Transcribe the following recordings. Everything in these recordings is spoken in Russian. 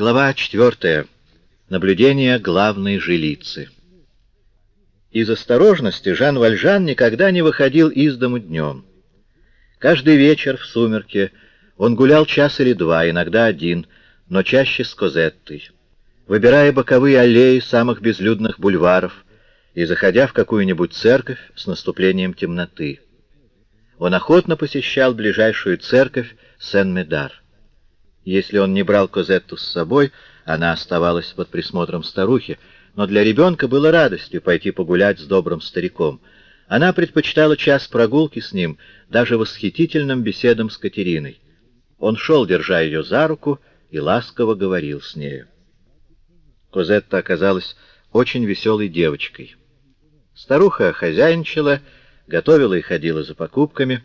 Глава 4. Наблюдение главной жилицы. Из осторожности Жан Вальжан никогда не выходил из дому днем. Каждый вечер в сумерке он гулял час или два, иногда один, но чаще с Козеттой, выбирая боковые аллеи самых безлюдных бульваров и заходя в какую-нибудь церковь с наступлением темноты. Он охотно посещал ближайшую церковь Сен-Медар. Если он не брал Козетту с собой, она оставалась под присмотром старухи, но для ребенка было радостью пойти погулять с добрым стариком. Она предпочитала час прогулки с ним, даже восхитительным беседам с Катериной. Он шел, держа ее за руку, и ласково говорил с нею. Козетта оказалась очень веселой девочкой. Старуха хозяйничала, готовила и ходила за покупками.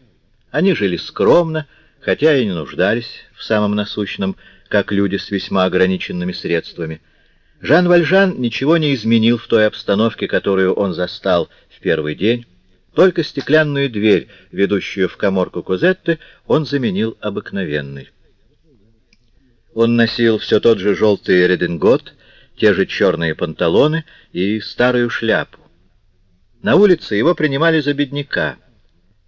Они жили скромно, хотя и не нуждались в самом насущном, как люди с весьма ограниченными средствами. Жан Вальжан ничего не изменил в той обстановке, которую он застал в первый день. Только стеклянную дверь, ведущую в коморку Козетты, он заменил обыкновенной. Он носил все тот же желтый редингот, те же черные панталоны и старую шляпу. На улице его принимали за бедняка.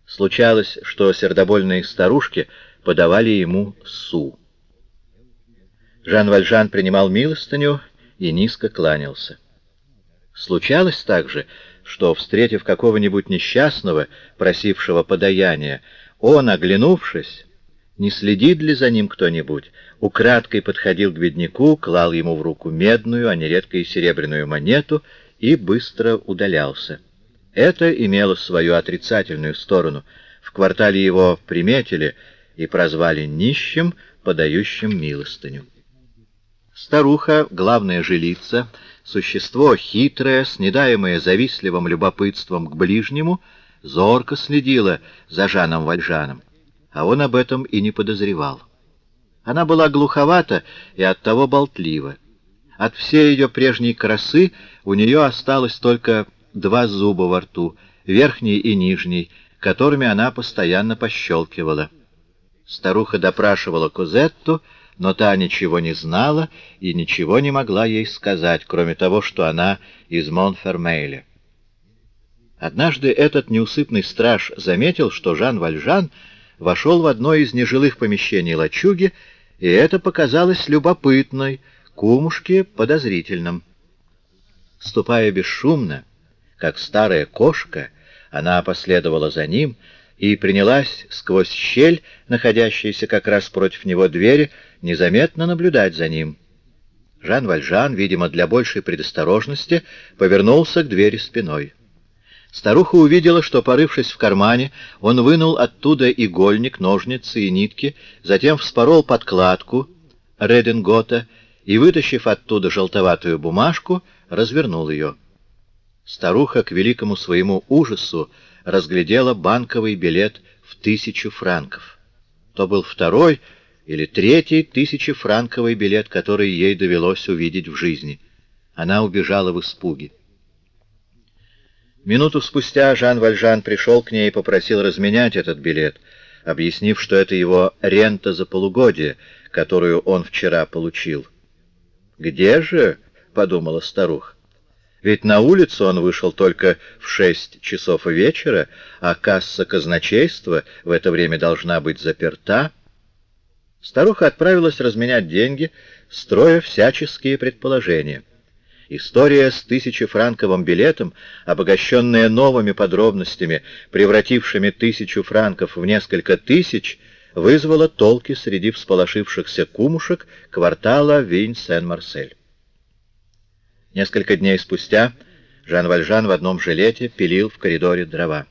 Случалось, что сердобольные старушки подавали ему су. Жан Вальжан принимал милостыню и низко кланялся. Случалось также, что, встретив какого-нибудь несчастного, просившего подаяния, он, оглянувшись, не следит ли за ним кто-нибудь, украдкой подходил к бедняку, клал ему в руку медную, а нередко и серебряную монету и быстро удалялся. Это имело свою отрицательную сторону. В квартале его приметили и прозвали нищим, подающим милостыню. Старуха, главная жилица, существо хитрое, снедаемое завистливым любопытством к ближнему, зорко следила за Жаном Вальжаном, а он об этом и не подозревал. Она была глуховата и оттого болтлива. От всей ее прежней красы у нее осталось только два зуба во рту, верхний и нижний, которыми она постоянно пощелкивала. Старуха допрашивала Козетту, но та ничего не знала и ничего не могла ей сказать, кроме того, что она из Монфермейля. Однажды этот неусыпный страж заметил, что Жан Вальжан вошел в одно из нежилых помещений лачуги, и это показалось любопытной, кумушке подозрительным. Ступая бесшумно, как старая кошка, она последовала за ним и принялась сквозь щель, находящуюся как раз против него двери, незаметно наблюдать за ним. Жан Вальжан, видимо, для большей предосторожности, повернулся к двери спиной. Старуха увидела, что, порывшись в кармане, он вынул оттуда игольник, ножницы и нитки, затем вспорол подкладку Редингота и, вытащив оттуда желтоватую бумажку, развернул ее. Старуха, к великому своему ужасу, разглядела банковый билет в тысячу франков. То был второй или третий тысячефранковый билет, который ей довелось увидеть в жизни. Она убежала в испуге. Минуту спустя Жан Вальжан пришел к ней и попросил разменять этот билет, объяснив, что это его рента за полугодие, которую он вчера получил. «Где же?» — подумала старуха. Ведь на улицу он вышел только в шесть часов вечера, а касса казначейства в это время должна быть заперта. Старуха отправилась разменять деньги, строя всяческие предположения. История с тысячефранковым билетом, обогащенная новыми подробностями, превратившими тысячу франков в несколько тысяч, вызвала толки среди всполошившихся кумушек квартала Винь-Сен-Марсель. Несколько дней спустя Жан Вальжан в одном жилете пилил в коридоре дрова.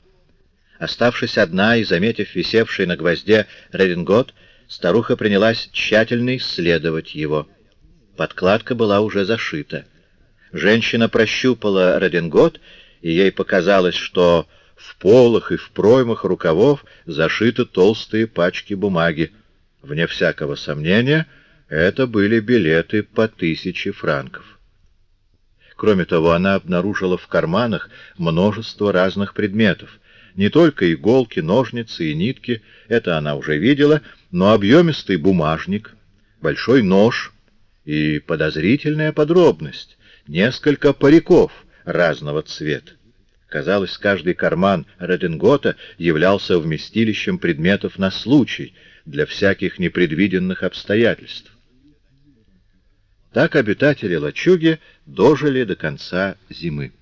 Оставшись одна и заметив висевший на гвозде редингот, старуха принялась тщательно исследовать его. Подкладка была уже зашита. Женщина прощупала редингот, и ей показалось, что в полах и в проймах рукавов зашиты толстые пачки бумаги. Вне всякого сомнения, это были билеты по тысяче франков. Кроме того, она обнаружила в карманах множество разных предметов. Не только иголки, ножницы и нитки, это она уже видела, но объемистый бумажник, большой нож И подозрительная подробность — несколько париков разного цвета. Казалось, каждый карман редингота являлся вместилищем предметов на случай, для всяких непредвиденных обстоятельств. Так обитатели лачуги дожили до конца зимы.